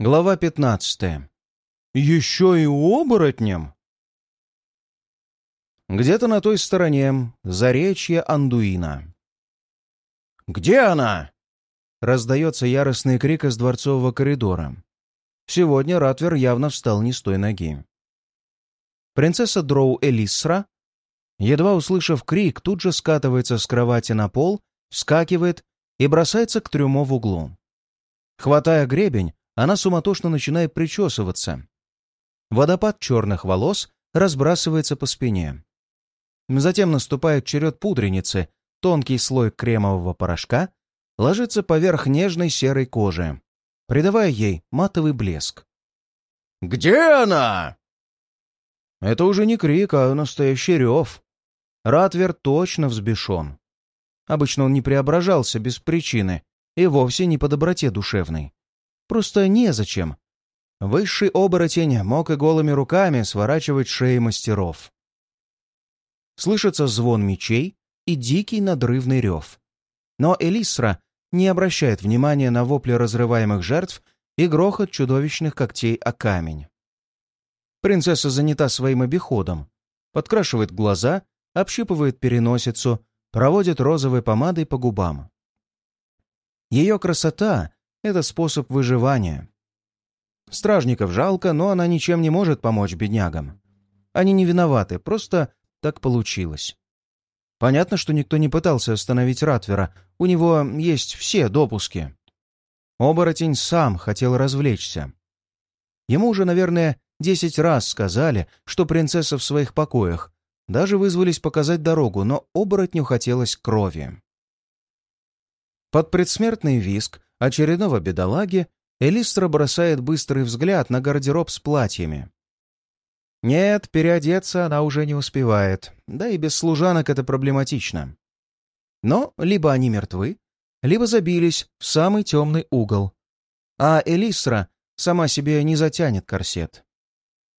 Глава 15. Еще и оборотнем? Где-то на той стороне заречье Андуина. «Где она?» — раздается яростный крик из дворцового коридора. Сегодня Ратвер явно встал не с той ноги. Принцесса Дроу Элисра, едва услышав крик, тут же скатывается с кровати на пол, вскакивает и бросается к трюмо в углу. Хватая гребень, она суматошно начинает причесываться. Водопад черных волос разбрасывается по спине. Затем наступает черед пудреницы, тонкий слой кремового порошка ложится поверх нежной серой кожи, придавая ей матовый блеск. «Где она?» Это уже не крик, а настоящий рев. Ратвер точно взбешен. Обычно он не преображался без причины и вовсе не по доброте душевной. Просто незачем. Высший оборотень мог и голыми руками сворачивать шеи мастеров. Слышится звон мечей и дикий надрывный рев. Но Элисра не обращает внимания на вопли разрываемых жертв и грохот чудовищных когтей о камень. Принцесса занята своим обиходом, подкрашивает глаза, общипывает переносицу, проводит розовой помадой по губам. Ее красота это способ выживания. Стражников жалко, но она ничем не может помочь беднягам. Они не виноваты, просто так получилось. Понятно, что никто не пытался остановить Ратвера, у него есть все допуски. Оборотень сам хотел развлечься. Ему уже, наверное, десять раз сказали, что принцесса в своих покоях, даже вызвались показать дорогу, но оборотню хотелось крови. Под предсмертный виск очередного бедолаги, Элистра бросает быстрый взгляд на гардероб с платьями. Нет, переодеться она уже не успевает, да и без служанок это проблематично. Но либо они мертвы, либо забились в самый темный угол. А Элистра сама себе не затянет корсет.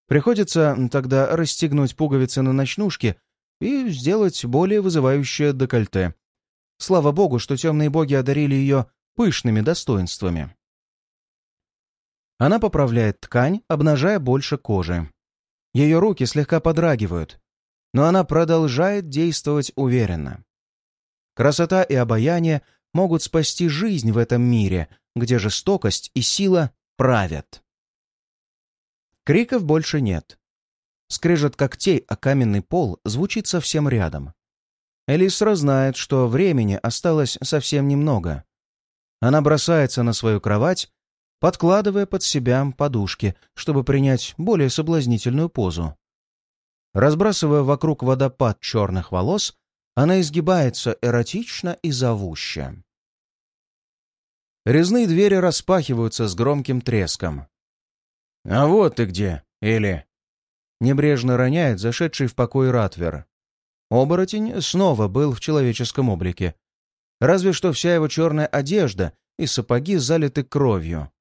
Приходится тогда расстегнуть пуговицы на ночнушке и сделать более вызывающее декольте. Слава богу, что темные боги одарили ее пышными достоинствами. Она поправляет ткань, обнажая больше кожи. Ее руки слегка подрагивают, но она продолжает действовать уверенно. Красота и обаяние могут спасти жизнь в этом мире, где жестокость и сила правят. Криков больше нет. Скрежет когтей о каменный пол звучит совсем рядом. Элисра знает, что времени осталось совсем немного. Она бросается на свою кровать, подкладывая под себя подушки, чтобы принять более соблазнительную позу. Разбрасывая вокруг водопад черных волос, она изгибается эротично и зовуще. Резные двери распахиваются с громким треском. «А вот ты где, Или!» Небрежно роняет зашедший в покой Ратвер. Оборотень снова был в человеческом облике, Разве что вся его черная одежда и сапоги залиты кровью.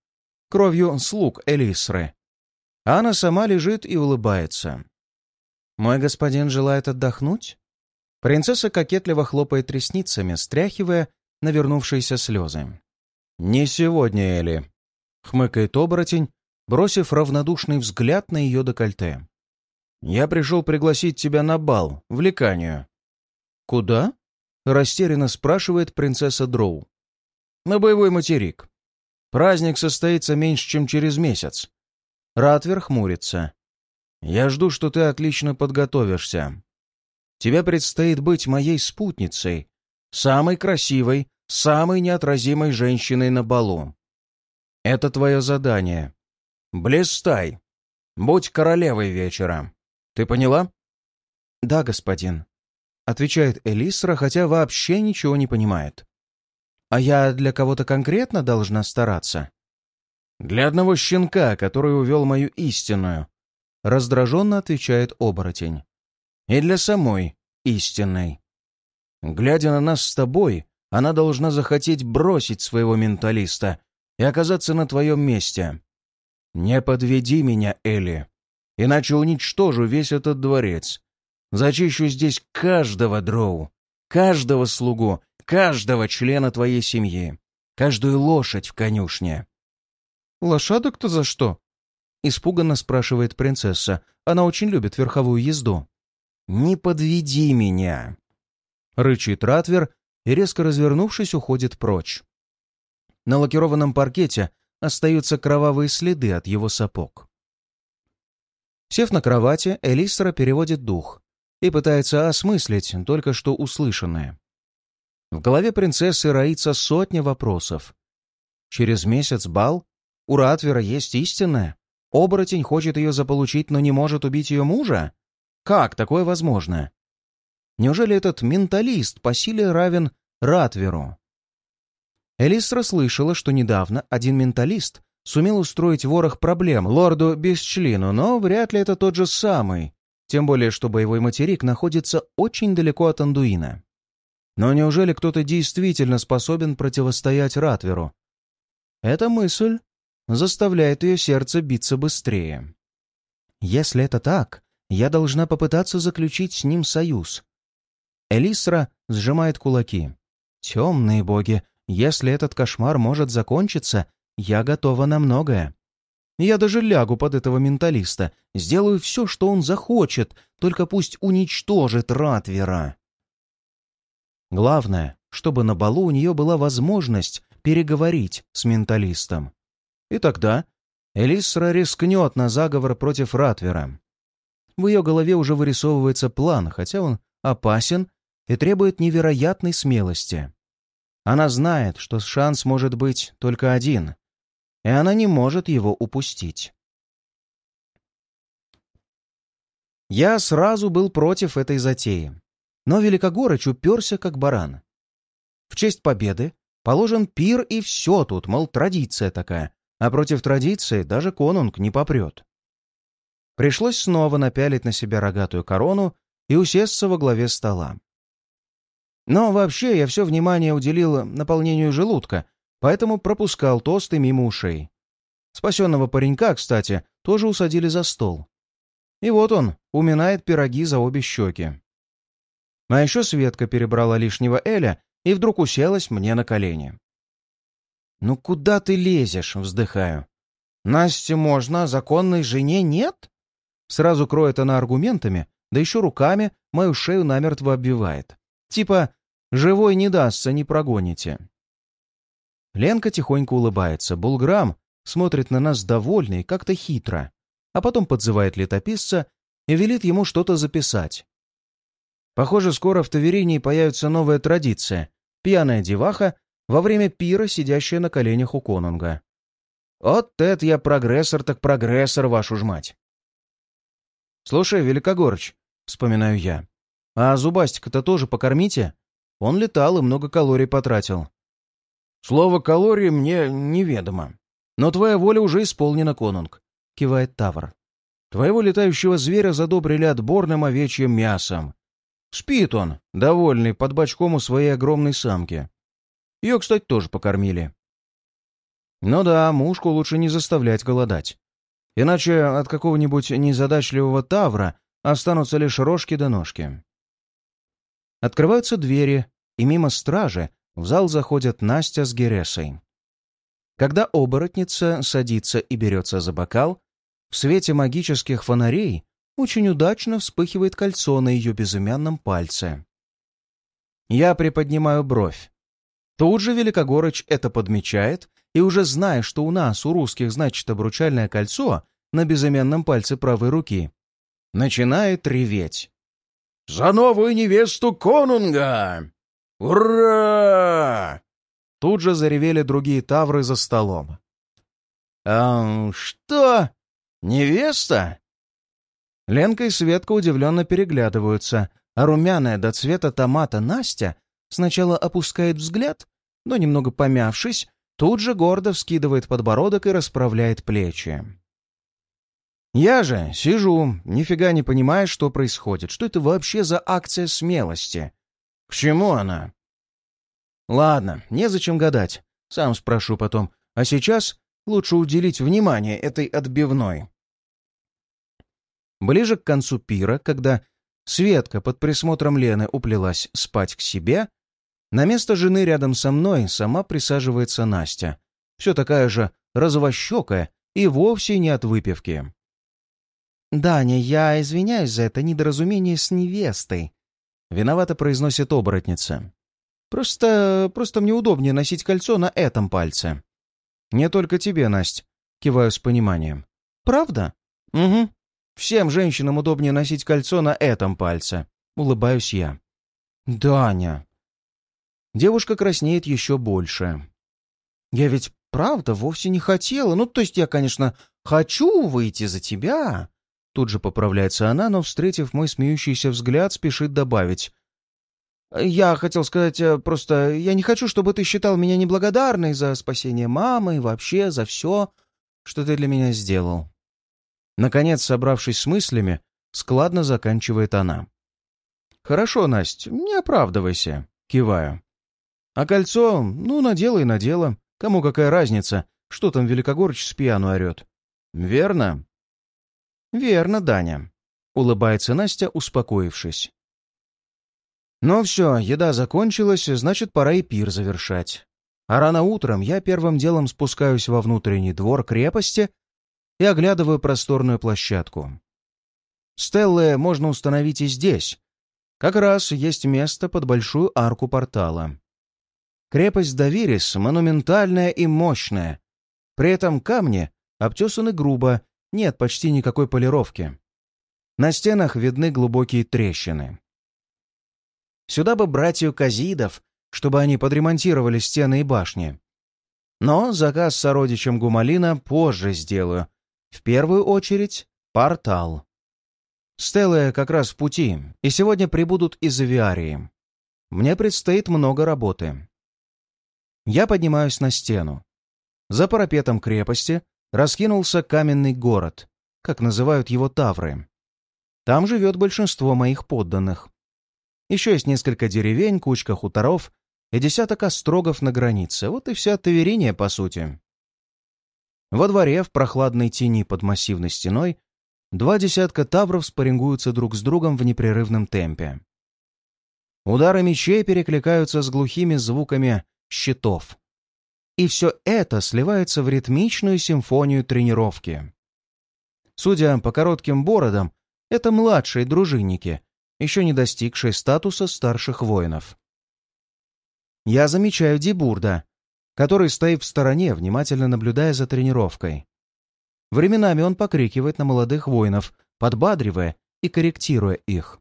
Кровью слуг Элисры. А она сама лежит и улыбается. «Мой господин желает отдохнуть?» Принцесса кокетливо хлопает ресницами, стряхивая навернувшиеся слезы. «Не сегодня, Эли», — хмыкает оборотень, бросив равнодушный взгляд на ее декольте. «Я пришел пригласить тебя на бал, в Леканию». «Куда?» Растерянно спрашивает принцесса Дроу. «На боевой материк. Праздник состоится меньше, чем через месяц». Ратвер хмурится. «Я жду, что ты отлично подготовишься. Тебе предстоит быть моей спутницей, самой красивой, самой неотразимой женщиной на балу. Это твое задание. Блистай. Будь королевой вечера. Ты поняла?» «Да, господин», отвечает Элисра, хотя вообще ничего не понимает. «А я для кого-то конкретно должна стараться?» «Для одного щенка, который увел мою истинную», — раздраженно отвечает оборотень. «И для самой истинной. Глядя на нас с тобой, она должна захотеть бросить своего менталиста и оказаться на твоем месте. Не подведи меня, Элли, иначе уничтожу весь этот дворец Зачищу здесь каждого дроу, каждого слугу, каждого члена твоей семьи, каждую лошадь в конюшне. лошадок-то за что?» Испуганно спрашивает принцесса. Она очень любит верховую езду. «Не подведи меня!» Рычит Ратвер и, резко развернувшись, уходит прочь. На лакированном паркете остаются кровавые следы от его сапог. Сев на кровати, Элистра переводит дух и пытается осмыслить только что услышанное. В голове принцессы роится сотня вопросов. Через месяц бал? У Ратвера есть истинная? Оборотень хочет ее заполучить, но не может убить ее мужа? Как такое возможно? Неужели этот менталист по силе равен Ратверу? Элистра слышала, что недавно один менталист сумел устроить ворох проблем лорду Бесчлину, но вряд ли это тот же самый, тем более что боевой материк находится очень далеко от Андуина. Но неужели кто-то действительно способен противостоять Ратверу? Эта мысль заставляет ее сердце биться быстрее. Если это так, я должна попытаться заключить с ним союз. Элисра сжимает кулаки. Темные боги, если этот кошмар может закончиться, я готова на многое. Я даже лягу под этого менталиста, сделаю все, что он захочет, только пусть уничтожит Ратвера. Главное, чтобы на балу у нее была возможность переговорить с менталистом. И тогда Элисра рискнет на заговор против Ратвера. В ее голове уже вырисовывается план, хотя он опасен и требует невероятной смелости. Она знает, что шанс может быть только один, и она не может его упустить. Я сразу был против этой затеи, но Великогорыч уперся как баран. В честь победы положен пир и все тут, мол, традиция такая, а против традиции даже конунг не попрет. Пришлось снова напялить на себя рогатую корону и усесться во главе стола. Но вообще я все внимание уделил наполнению желудка, поэтому пропускал тосты мимо ушей. Спасенного паренька, кстати, тоже усадили за стол. И вот он уминает пироги за обе щеки. А еще Светка перебрала лишнего Эля и вдруг уселась мне на колени. «Ну куда ты лезешь?» — вздыхаю. «Насте можно, а законной жене нет?» Сразу кроет она аргументами, да еще руками мою шею намертво обвивает. Типа «живой не дастся, не прогоните». Ленка тихонько улыбается. Булграм смотрит на нас довольный, как-то хитро, а потом подзывает летописца и велит ему что-то записать. Похоже, скоро в Таверинии появится новая традиция — пьяная деваха во время пира, сидящая на коленях у конунга. Вот это я прогрессор так прогрессор, вашу ж мать. «Слушай, Великогорыч», — вспоминаю я, — «а Зубастика-то тоже покормите? Он летал и много калорий потратил». «Слово «калории» мне неведомо. Но твоя воля уже исполнена, конунг», — кивает Тавр. «Твоего летающего зверя задобрили отборным овечьим мясом. Спит он, довольный, под бочком у своей огромной самки. Ее, кстати, тоже покормили. Ну да, мушку лучше не заставлять голодать. Иначе от какого-нибудь незадачливого тавра останутся лишь рожки да ножки. Открываются двери, и мимо стражи в зал заходят Настя с Гересой. Когда оборотница садится и берется за бокал, в свете магических фонарей очень удачно вспыхивает кольцо на ее безымянном пальце. Я приподнимаю бровь. Тут же Великогорыч это подмечает и уже зная, что у нас, у русских, значит обручальное кольцо на безымянном пальце правой руки, начинает реветь. «За новую невесту конунга! Ура!» Тут же заревели другие тавры за столом. «А что? Невеста?» Ленка и Светка удивленно переглядываются, а румяная до цвета томата Настя сначала опускает взгляд, но, немного помявшись, тут же гордо вскидывает подбородок и расправляет плечи. Я же сижу, нифига не понимая, что происходит. Что это вообще за акция смелости? К чему она? Ладно, незачем гадать. Сам спрошу потом. А сейчас лучше уделить внимание этой отбивной. Ближе к концу пира, когда Светка под присмотром Лены уплелась спать к себе, на место жены рядом со мной сама присаживается Настя, все такая же розовощекая и вовсе не от выпивки. «Даня, я извиняюсь за это недоразумение с невестой», — виновато произносит оборотница. «Просто... просто мне удобнее носить кольцо на этом пальце». «Не только тебе, Насть», — киваю с пониманием. «Правда?» «Угу. Всем женщинам удобнее носить кольцо на этом пальце», — улыбаюсь я. «Даня». Девушка краснеет еще больше. «Я ведь правда вовсе не хотела. Ну, то есть я, конечно, хочу выйти за тебя, Тут же поправляется она, но, встретив мой смеющийся взгляд, спешит добавить. «Я хотел сказать, э, просто я не хочу, чтобы ты считал меня неблагодарной за спасение мамы и вообще за все, что ты для меня сделал». Наконец, собравшись с мыслями, складно заканчивает она. «Хорошо, Настя, не оправдывайся», — киваю. «А кольцо, ну, надела и надела. Кому какая разница, что там Великогорыч с пьяну орет?» «Верно?» «Верно, Даня», — улыбается Настя, успокоившись. «Ну все, еда закончилась, значит, пора и пир завершать. А рано утром я первым делом спускаюсь во внутренний двор крепости и оглядываю просторную площадку. Стеллы можно установить и здесь. Как раз есть место под большую арку портала. Крепость Давирис монументальная и мощная. При этом камни обтесаны грубо нет почти никакой полировки. На стенах видны глубокие трещины. Сюда бы братью Казидов, чтобы они подремонтировали стены и башни. Но заказ сородичем Гумалина позже сделаю. В первую очередь — портал. Стеллы как раз в пути, и сегодня прибудут из авиарии. Мне предстоит много работы. Я поднимаюсь на стену. За парапетом крепости раскинулся каменный город, как называют его тавры. Там живет большинство моих подданных. Еще есть несколько деревень, кучка хуторов и десяток острогов на границе. Вот и вся Тавериния, по сути. Во дворе, в прохладной тени под массивной стеной, два десятка тавров спарингуются друг с другом в непрерывном темпе. Удары мечей перекликаются с глухими звуками щитов. И все это сливается в ритмичную симфонию тренировки. Судя по коротким бородам, это младшие дружинники, еще не достигшие статуса старших воинов. Я замечаю Дибурда, который стоит в стороне, внимательно наблюдая за тренировкой. Временами он покрикивает на молодых воинов, подбадривая и корректируя их.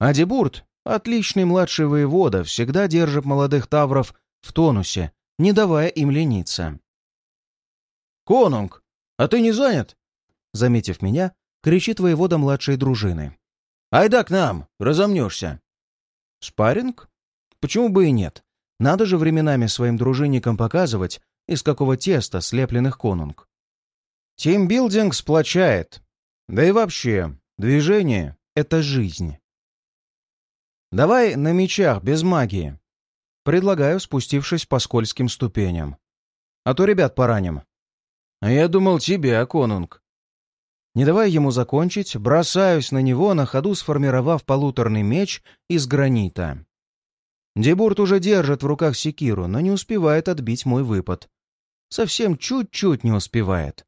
А Дебурд, отличный младший воевода, всегда держит молодых тавров в тонусе не давая им лениться. «Конунг, а ты не занят?» Заметив меня, кричит воевода младшей дружины. «Айда к нам, разомнешься!» «Спарринг? Почему бы и нет? Надо же временами своим дружинникам показывать, из какого теста слепленных конунг. Тимбилдинг сплочает. Да и вообще, движение — это жизнь. Давай на мечах, без магии. Предлагаю, спустившись по скользким ступеням. А то ребят пораним. А я думал, тебе, конунг. Не давая ему закончить, бросаюсь на него, на ходу сформировав полуторный меч из гранита. Дебурт уже держит в руках секиру, но не успевает отбить мой выпад. Совсем чуть-чуть не успевает.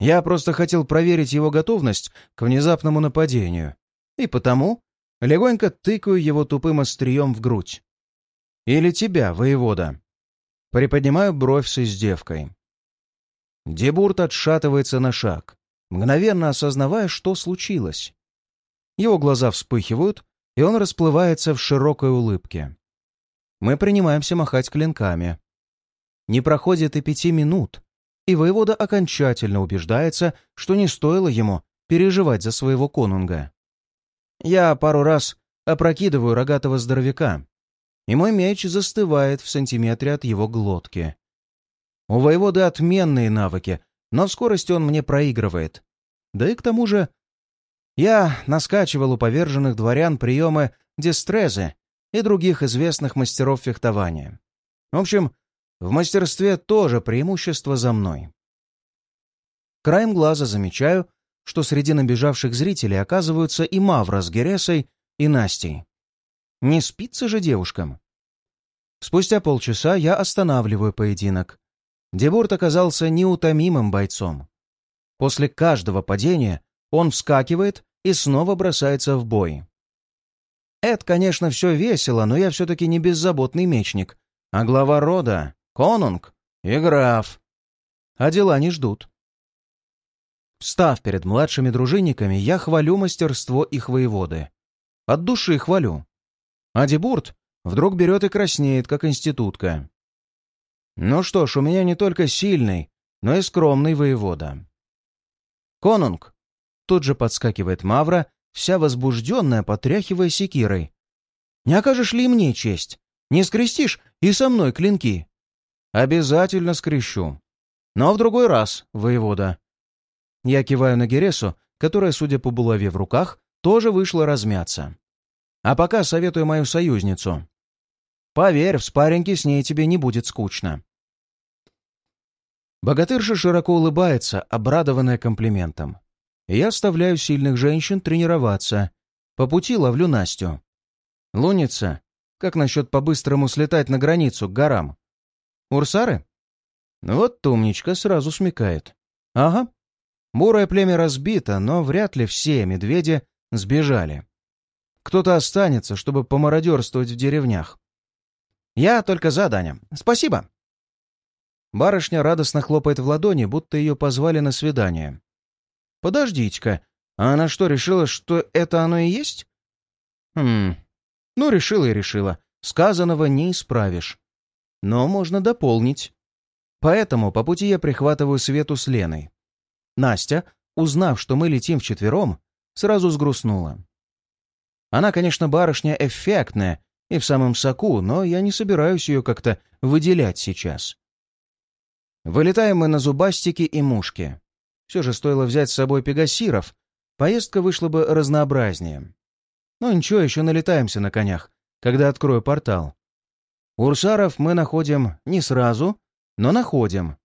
Я просто хотел проверить его готовность к внезапному нападению. И потому легонько тыкаю его тупым острием в грудь. Или тебя, воевода?» Приподнимаю бровь с издевкой. Дебурт отшатывается на шаг, мгновенно осознавая, что случилось. Его глаза вспыхивают, и он расплывается в широкой улыбке. Мы принимаемся махать клинками. Не проходит и пяти минут, и воевода окончательно убеждается, что не стоило ему переживать за своего конунга. Я пару раз опрокидываю рогатого здоровяка, и мой меч застывает в сантиметре от его глотки. У воеводы отменные навыки, но в скорости он мне проигрывает. Да и к тому же я наскачивал у поверженных дворян приемы дистрезы и других известных мастеров фехтования. В общем, в мастерстве тоже преимущество за мной. Краем глаза замечаю, что среди набежавших зрителей оказываются и Мавра с Гересой, и Настей. Не спится же девушкам. Спустя полчаса я останавливаю поединок. Дебурт оказался неутомимым бойцом. После каждого падения он вскакивает и снова бросается в бой. Это, конечно, все весело, но я все-таки не беззаботный мечник, а глава рода, конунг и граф. А дела не ждут. Встав перед младшими дружинниками, я хвалю мастерство их воеводы. От души хвалю. А Дебурт вдруг берет и краснеет, как институтка. Ну что ж, у меня не только сильный, но и скромный воевода. «Конунг!» Тут же подскакивает Мавра, вся возбужденная, потряхивая секирой. «Не окажешь ли мне честь? Не скрестишь и со мной клинки?» «Обязательно скрещу. Но в другой раз, воевода». Я киваю на Гересу, которая, судя по булаве в руках, тоже вышла размяться. А пока советую мою союзницу. Поверь, в спарринге с ней тебе не будет скучно. Богатырша широко улыбается, обрадованная комплиментом. я оставляю сильных женщин тренироваться. По пути ловлю Настю. Луница, как насчет по-быстрому слетать на границу к горам? Урсары? Вот умничка сразу смекает. Ага. Бурое племя разбито, но вряд ли все медведи сбежали. Кто-то останется, чтобы помародерствовать в деревнях. Я только за, Даня. Спасибо. Барышня радостно хлопает в ладони, будто ее позвали на свидание. «Подождите-ка, а она что, решила, что это оно и есть?» «Хм... Ну, решила и решила. Сказанного не исправишь. Но можно дополнить. Поэтому по пути я прихватываю Свету с Леной. Настя, узнав, что мы летим вчетвером, сразу сгрустнула. Она, конечно, барышня эффектная и в самом соку, но я не собираюсь ее как-то выделять сейчас. Вылетаем мы на зубастики и мушки. Все же стоило взять с собой пегасиров, поездка вышла бы разнообразнее. Но ничего, еще налетаемся на конях, когда открою портал. Урсаров мы находим не сразу, но находим.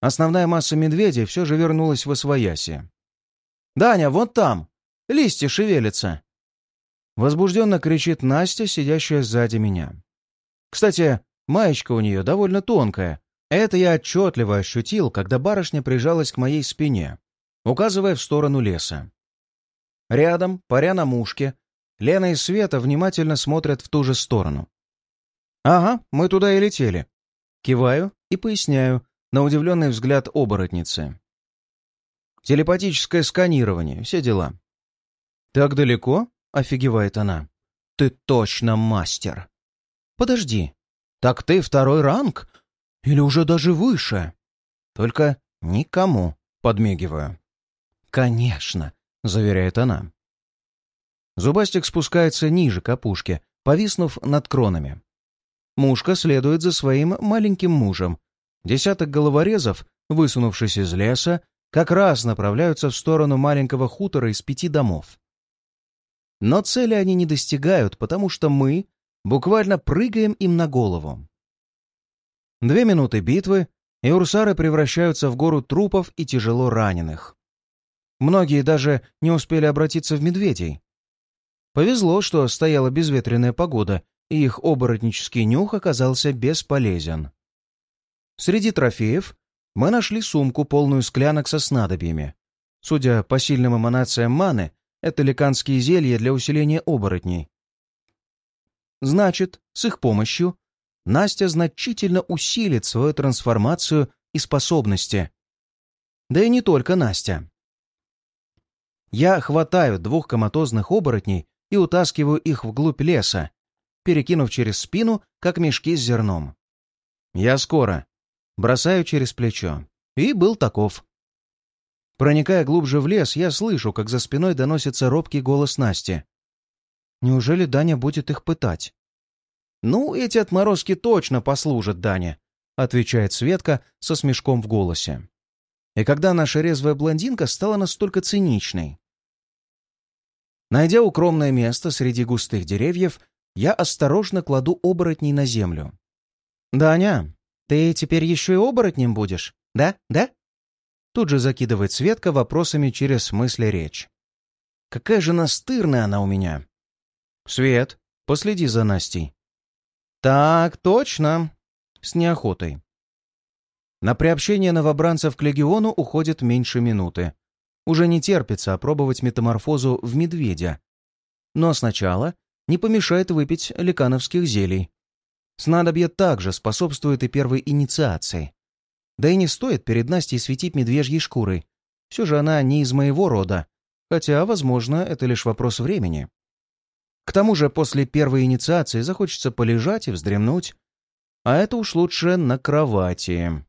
Основная масса медведей все же вернулась в Освояси. «Даня, вот там! Листья шевелятся!» Возбужденно кричит Настя, сидящая сзади меня. Кстати, маечка у нее довольно тонкая, это я отчетливо ощутил, когда барышня прижалась к моей спине, указывая в сторону леса. Рядом, паря на мушке, Лена и Света внимательно смотрят в ту же сторону. «Ага, мы туда и летели». Киваю и поясняю на удивленный взгляд оборотницы. «Телепатическое сканирование, все дела». «Так далеко?» — офигевает она. «Ты точно мастер!» «Подожди, так ты второй ранг?» Или уже даже выше. Только никому подмигиваю. «Конечно», — заверяет она. Зубастик спускается ниже к опушке, повиснув над кронами. Мушка следует за своим маленьким мужем. Десяток головорезов, высунувшись из леса, как раз направляются в сторону маленького хутора из пяти домов. Но цели они не достигают, потому что мы буквально прыгаем им на голову. Две минуты битвы, и урсары превращаются в гору трупов и тяжело раненых. Многие даже не успели обратиться в медведей. Повезло, что стояла безветренная погода, и их оборотнический нюх оказался бесполезен. Среди трофеев мы нашли сумку, полную склянок со снадобьями. Судя по сильным эманациям маны, это леканские зелья для усиления оборотней. Значит, с их помощью Настя значительно усилит свою трансформацию и способности. Да и не только Настя. Я хватаю двух коматозных оборотней и утаскиваю их вглубь леса, перекинув через спину, как мешки с зерном. Я скоро. Бросаю через плечо. И был таков. Проникая глубже в лес, я слышу, как за спиной доносится робкий голос Насти. Неужели Даня будет их пытать? «Ну, эти отморозки точно послужат Дане», — отвечает Светка со смешком в голосе. И когда наша резвая блондинка стала настолько циничной. Найдя укромное место среди густых деревьев, я осторожно кладу оборотней на землю. «Даня, ты теперь еще и оборотнем будешь, да? Да?» Тут же закидывает Светка вопросами через мысли речь. «Какая же настырная она у меня!» «Свет, последи за Настей», «Так, точно!» С неохотой. На приобщение новобранцев к легиону уходит меньше минуты. Уже не терпится опробовать метаморфозу в медведя. Но сначала не помешает выпить ликановских зелий. Снадобье также способствует и первой инициации. Да и не стоит перед Настей светить медвежьей шкурой. Все же она не из моего рода, хотя, возможно, это лишь вопрос времени. К тому же после первой инициации захочется полежать и вздремнуть, а это уж лучше на кровати.